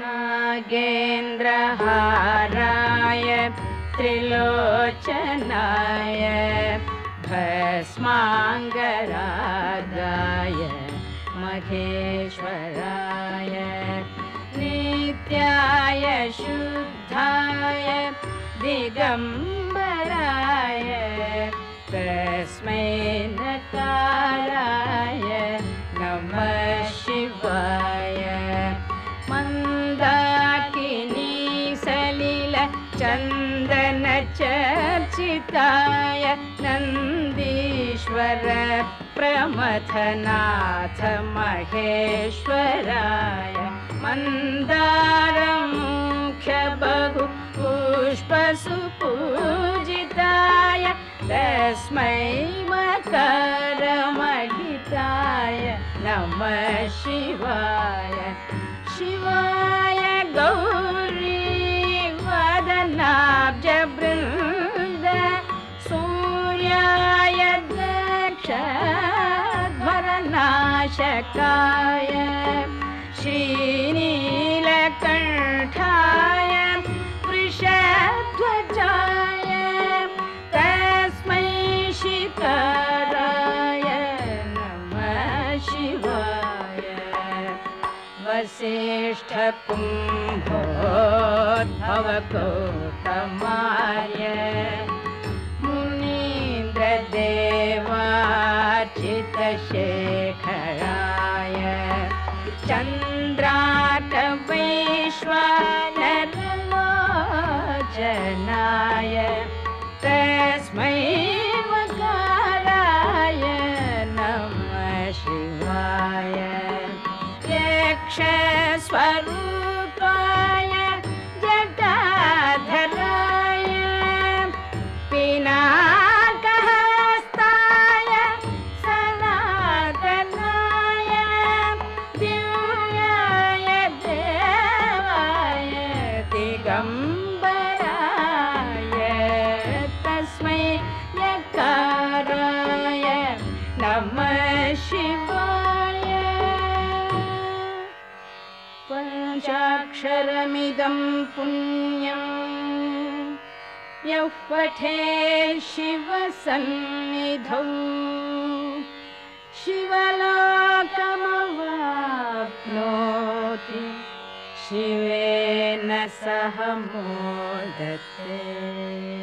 नागेन्द्रहाराय त्रिलोचनाय भस्माङ्गरागाय महेश्वराय नित्याय शुद्धाय दिगम्बराय तस्मै नकाराय चर्चिताय नन्दीश्वर प्रमथनाथ महेश्वराय मन्दारमुख्य बहु पुष्पसुपूजिताय तस्मै मकरमहिताय नमः शिवाय दक्षध्वरनाशकाय श्रीनीलकण्ठाय वृषध्वजाय तस्मै शिखराय नमः शिवाय। वसिष्ठकुम्भोद्भवकोतमाय मुनीन्द्रदेवार्चितशेखराय चन्द्राटवैश्वानरलोचनाय तस्मै मकाराय नमः शिवाय। यक्षस्वरूपाय पञ्चाक्षरमिदं पुण्यम् यः पठे शिवसन्निधौ। शिवलोकमवाप्नोति। शिवेन सह मोदते